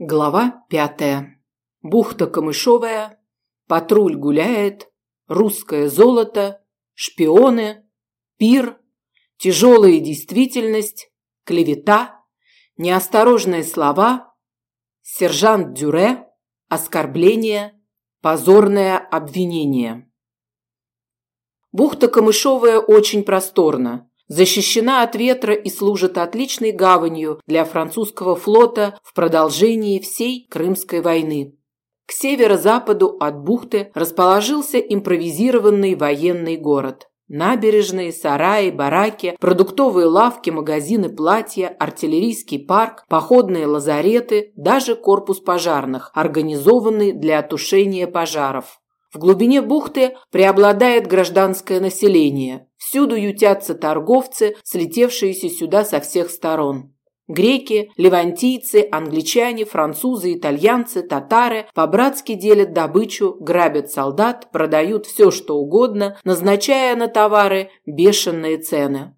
Глава пятая. Бухта Камышовая, патруль гуляет, русское золото, шпионы, пир, тяжелая действительность, клевета, неосторожные слова, сержант Дюре, оскорбление, позорное обвинение. Бухта Камышовая очень просторна защищена от ветра и служит отличной гаванью для французского флота в продолжении всей Крымской войны. К северо-западу от бухты расположился импровизированный военный город. Набережные, сараи, бараки, продуктовые лавки, магазины платья, артиллерийский парк, походные лазареты, даже корпус пожарных, организованный для тушения пожаров. В глубине бухты преобладает гражданское население. Всюду ютятся торговцы, слетевшиеся сюда со всех сторон. Греки, левантийцы, англичане, французы, итальянцы, татары по-братски делят добычу, грабят солдат, продают все, что угодно, назначая на товары бешеные цены.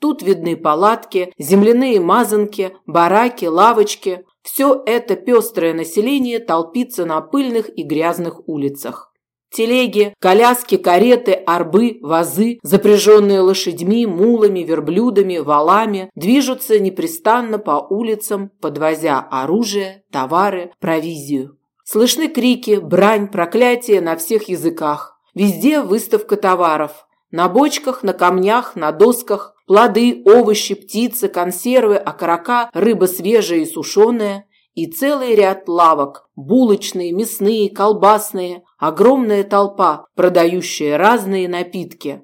Тут видны палатки, земляные мазанки, бараки, лавочки. Все это пестрое население толпится на пыльных и грязных улицах. Телеги, коляски, кареты, арбы, вазы, запряженные лошадьми, мулами, верблюдами, валами, движутся непрестанно по улицам, подвозя оружие, товары, провизию. Слышны крики, брань, проклятия на всех языках. Везде выставка товаров. На бочках, на камнях, на досках плоды, овощи, птицы, консервы, окорока, рыба свежая и сушеная – и целый ряд лавок – булочные, мясные, колбасные, огромная толпа, продающая разные напитки.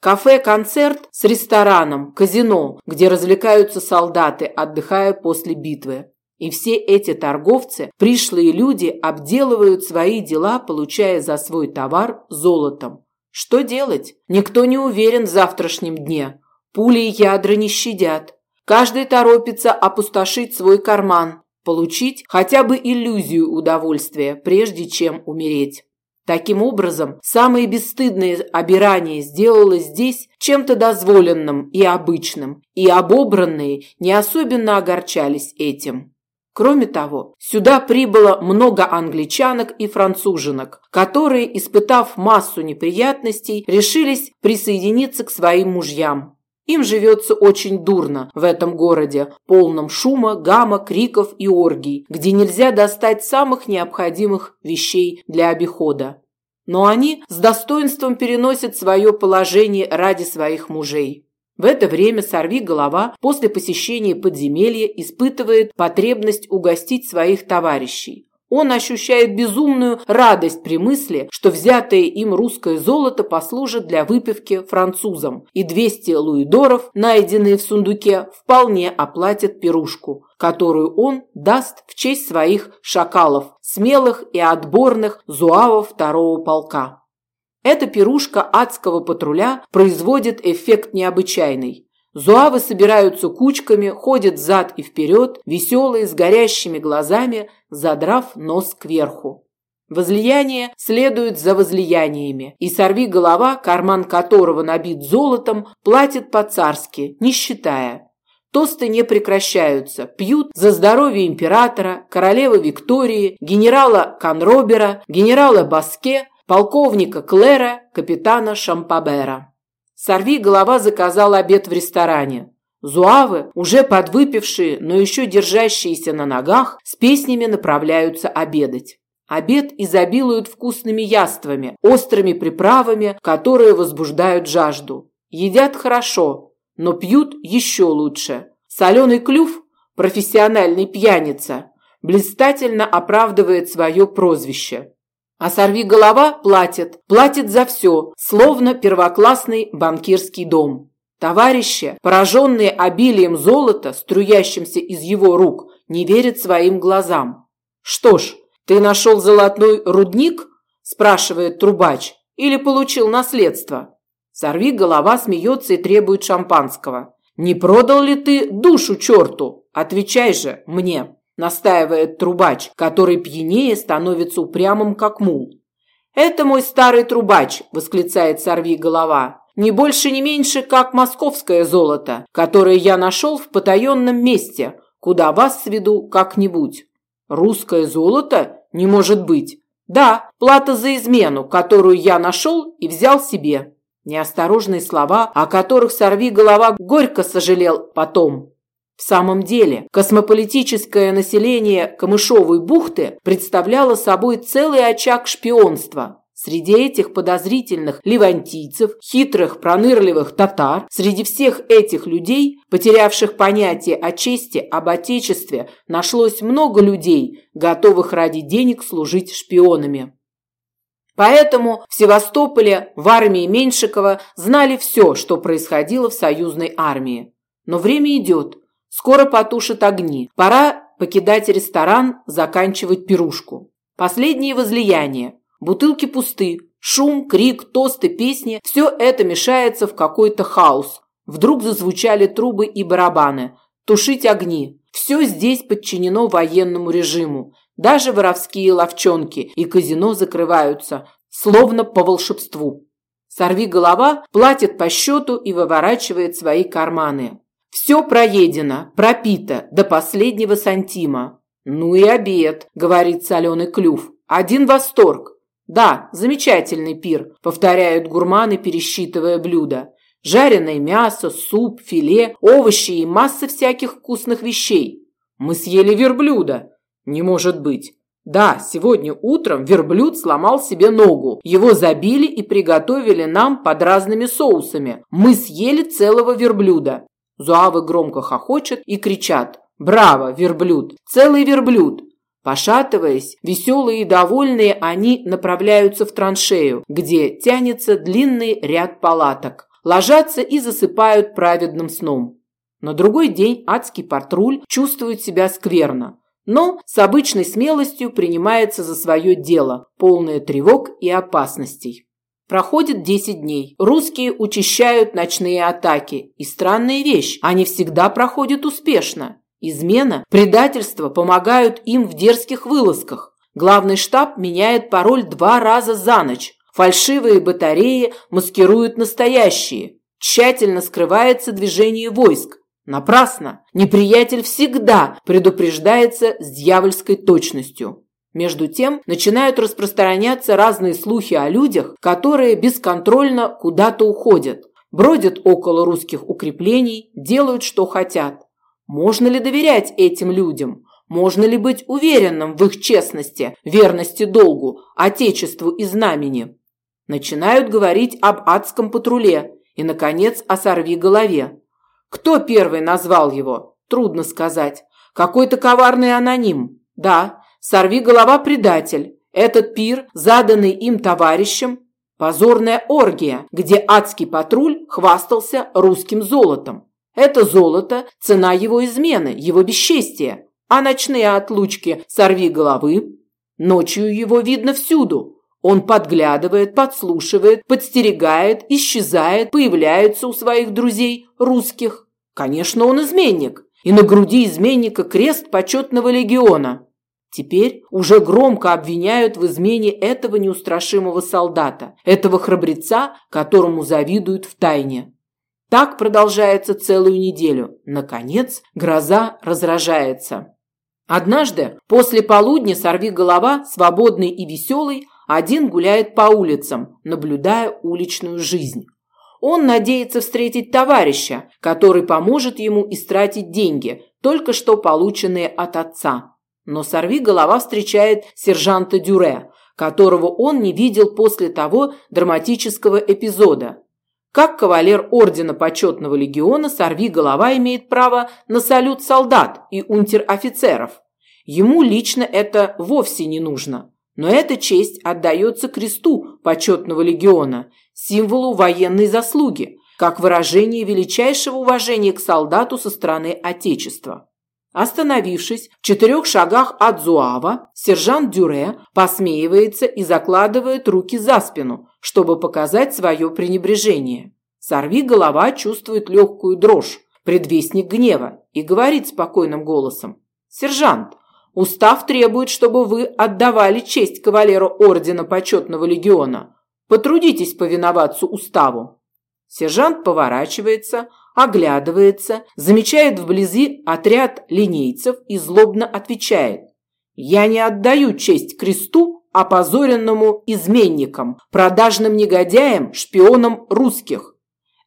Кафе-концерт с рестораном, казино, где развлекаются солдаты, отдыхая после битвы. И все эти торговцы, пришлые люди, обделывают свои дела, получая за свой товар золотом. Что делать? Никто не уверен в завтрашнем дне. Пули и ядра не щадят. Каждый торопится опустошить свой карман, получить хотя бы иллюзию удовольствия, прежде чем умереть. Таким образом, самое бесстыдное обирание сделалось здесь чем-то дозволенным и обычным, и обобранные не особенно огорчались этим. Кроме того, сюда прибыло много англичанок и француженок, которые, испытав массу неприятностей, решились присоединиться к своим мужьям, им живется очень дурно в этом городе, полном шума, гамма, криков и оргий, где нельзя достать самых необходимых вещей для обихода. Но они с достоинством переносят свое положение ради своих мужей. В это время сорви голова после посещения подземелья испытывает потребность угостить своих товарищей. Он ощущает безумную радость при мысли, что взятое им русское золото послужит для выпивки французам, и 200 луидоров, найденные в сундуке, вполне оплатят пирушку, которую он даст в честь своих шакалов, смелых и отборных зуавов второго полка. Эта пирушка адского патруля производит эффект необычайный. Зуавы собираются кучками, ходят зад и вперед, веселые, с горящими глазами, задрав нос кверху. Возлияние следует за возлияниями, и сорви голова, карман которого набит золотом, платит по-царски, не считая. Тосты не прекращаются, пьют за здоровье императора, королевы Виктории, генерала Конробера, генерала Баске, полковника Клера, капитана Шампабера. Сорви голова заказал обед в ресторане. Зуавы, уже подвыпившие, но еще держащиеся на ногах, с песнями направляются обедать. Обед изобилует вкусными яствами, острыми приправами, которые возбуждают жажду. Едят хорошо, но пьют еще лучше. Соленый клюв, профессиональный пьяница, блистательно оправдывает свое прозвище. А сорви голова платит, платит за все, словно первоклассный банкирский дом. Товарищи, пораженные обилием золота, струящимся из его рук, не верят своим глазам. «Что ж, ты нашел золотой рудник?» – спрашивает трубач. «Или получил наследство?» Сорви голова смеется и требует шампанского. «Не продал ли ты душу черту? Отвечай же мне!» Настаивает трубач, который пьянее становится упрямым, как мул. «Это мой старый трубач», – восклицает сорви голова. «Не больше, не меньше, как московское золото, которое я нашел в потаенном месте, куда вас сведу как-нибудь». Русское золото? Не может быть. Да, плата за измену, которую я нашел и взял себе. Неосторожные слова, о которых сорви голова горько сожалел потом. В самом деле, космополитическое население Камышовой бухты представляло собой целый очаг шпионства. Среди этих подозрительных левантийцев, хитрых, пронырливых татар, среди всех этих людей, потерявших понятие о чести, об отечестве, нашлось много людей, готовых ради денег служить шпионами. Поэтому в Севастополе, в армии Меньшикова знали все, что происходило в союзной армии. Но время идет, Скоро потушат огни. Пора покидать ресторан, заканчивать пирушку. Последние возлияния. Бутылки пусты. Шум, крик, тосты, песни – все это мешается в какой-то хаос. Вдруг зазвучали трубы и барабаны. Тушить огни. Все здесь подчинено военному режиму. Даже воровские ловчонки и казино закрываются, словно по волшебству. Сорви голова платит по счету и выворачивает свои карманы. Все проедено, пропито до последнего сантима. Ну и обед, говорит соленый клюв. Один восторг. Да, замечательный пир, повторяют гурманы, пересчитывая блюда. Жареное мясо, суп, филе, овощи и масса всяких вкусных вещей. Мы съели верблюда. Не может быть. Да, сегодня утром верблюд сломал себе ногу. Его забили и приготовили нам под разными соусами. Мы съели целого верблюда. Зуавы громко хохочут и кричат «Браво, верблюд! Целый верблюд!» Пошатываясь, веселые и довольные, они направляются в траншею, где тянется длинный ряд палаток. Ложатся и засыпают праведным сном. На другой день адский патруль чувствует себя скверно, но с обычной смелостью принимается за свое дело, полное тревог и опасностей. Проходит 10 дней. Русские учащают ночные атаки. И странная вещь, они всегда проходят успешно. Измена, предательство помогают им в дерзких вылазках. Главный штаб меняет пароль два раза за ночь. Фальшивые батареи маскируют настоящие. Тщательно скрывается движение войск. Напрасно. Неприятель всегда предупреждается с дьявольской точностью. Между тем начинают распространяться разные слухи о людях, которые бесконтрольно куда-то уходят, бродят около русских укреплений, делают что хотят. Можно ли доверять этим людям? Можно ли быть уверенным в их честности, верности долгу, отечеству и знамени? Начинают говорить об адском патруле и, наконец, о сорви голове. Кто первый назвал его? Трудно сказать. Какой-то коварный аноним. Да, Сорви голова предатель. Этот пир, заданный им товарищем, позорная оргия, где адский патруль хвастался русским золотом. Это золото – цена его измены, его бесчестия. А ночные отлучки сорви головы. Ночью его видно всюду. Он подглядывает, подслушивает, подстерегает, исчезает, появляется у своих друзей русских. Конечно, он изменник. И на груди изменника крест почетного легиона. Теперь уже громко обвиняют в измене этого неустрашимого солдата, этого храбреца, которому завидуют в тайне. Так продолжается целую неделю. Наконец, гроза разражается. Однажды, после полудня, сорви голова, свободный и веселый, один гуляет по улицам, наблюдая уличную жизнь. Он надеется встретить товарища, который поможет ему истратить деньги, только что полученные от отца. Но сорви голова встречает сержанта Дюре, которого он не видел после того драматического эпизода. Как кавалер ордена почетного легиона сорви голова имеет право на салют солдат и унтер-офицеров. Ему лично это вовсе не нужно. Но эта честь отдается кресту почетного легиона, символу военной заслуги, как выражение величайшего уважения к солдату со стороны Отечества. Остановившись в четырех шагах от Зуава, сержант Дюре посмеивается и закладывает руки за спину, чтобы показать свое пренебрежение. Сорви голова чувствует легкую дрожь, предвестник гнева, и говорит спокойным голосом. «Сержант, устав требует, чтобы вы отдавали честь кавалеру Ордена Почетного Легиона. Потрудитесь повиноваться уставу». Сержант поворачивается, оглядывается, замечает вблизи отряд линейцев и злобно отвечает. Я не отдаю честь кресту, опозоренному изменникам, продажным негодяям, шпионам русских.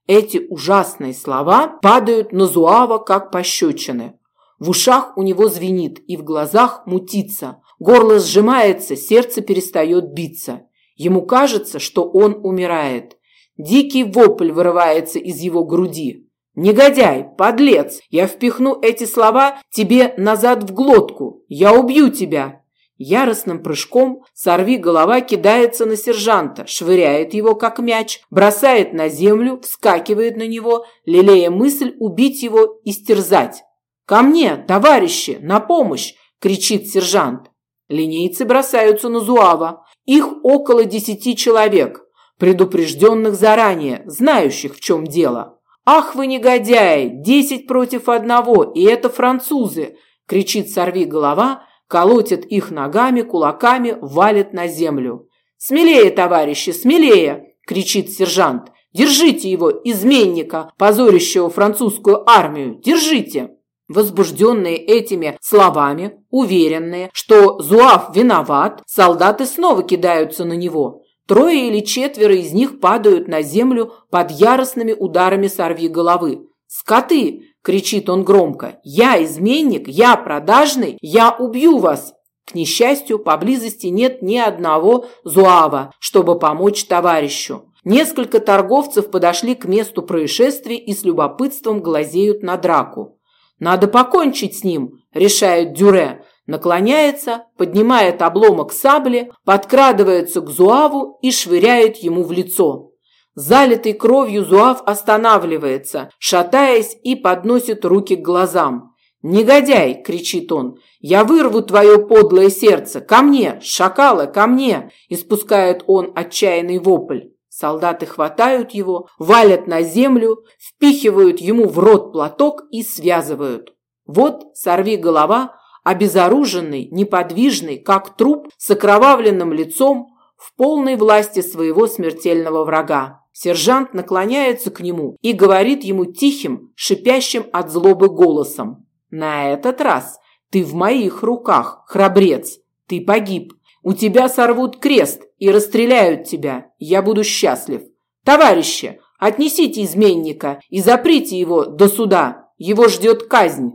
Эти ужасные слова падают на Зуава, как пощечины. В ушах у него звенит и в глазах мутится. Горло сжимается, сердце перестает биться. Ему кажется, что он умирает. Дикий вопль вырывается из его груди. «Негодяй! Подлец! Я впихну эти слова тебе назад в глотку! Я убью тебя!» Яростным прыжком сорви голова кидается на сержанта, швыряет его как мяч, бросает на землю, вскакивает на него, лелея мысль убить его и стерзать. «Ко мне, товарищи, на помощь!» – кричит сержант. Линейцы бросаются на Зуава. Их около десяти человек, предупрежденных заранее, знающих, в чем дело. «Ах вы негодяи! Десять против одного, и это французы!» – кричит сорви голова, колотит их ногами, кулаками, валит на землю. «Смелее, товарищи, смелее!» – кричит сержант. «Держите его, изменника, позорящего французскую армию! Держите!» Возбужденные этими словами, уверенные, что Зуав виноват, солдаты снова кидаются на него. Трое или четверо из них падают на землю под яростными ударами сорви головы. «Скоты!» – кричит он громко. «Я изменник, я продажный, я убью вас!» К несчастью, поблизости нет ни одного зуава, чтобы помочь товарищу. Несколько торговцев подошли к месту происшествия и с любопытством глазеют на драку. Надо покончить с ним, решает Дюре. Наклоняется, поднимает обломок сабли, подкрадывается к Зуаву и швыряет ему в лицо. Залитый кровью Зуав останавливается, шатаясь и подносит руки к глазам. «Негодяй!» – кричит он. «Я вырву твое подлое сердце! Ко мне! Шакалы, ко мне!» – испускает он отчаянный вопль. Солдаты хватают его, валят на землю, впихивают ему в рот платок и связывают. Вот сорви голова, обезоруженный, неподвижный, как труп, с окровавленным лицом, в полной власти своего смертельного врага. Сержант наклоняется к нему и говорит ему тихим, шипящим от злобы голосом. «На этот раз ты в моих руках, храбрец. Ты погиб. У тебя сорвут крест и расстреляют тебя. Я буду счастлив. Товарищи, отнесите изменника и заприте его до суда. Его ждет казнь.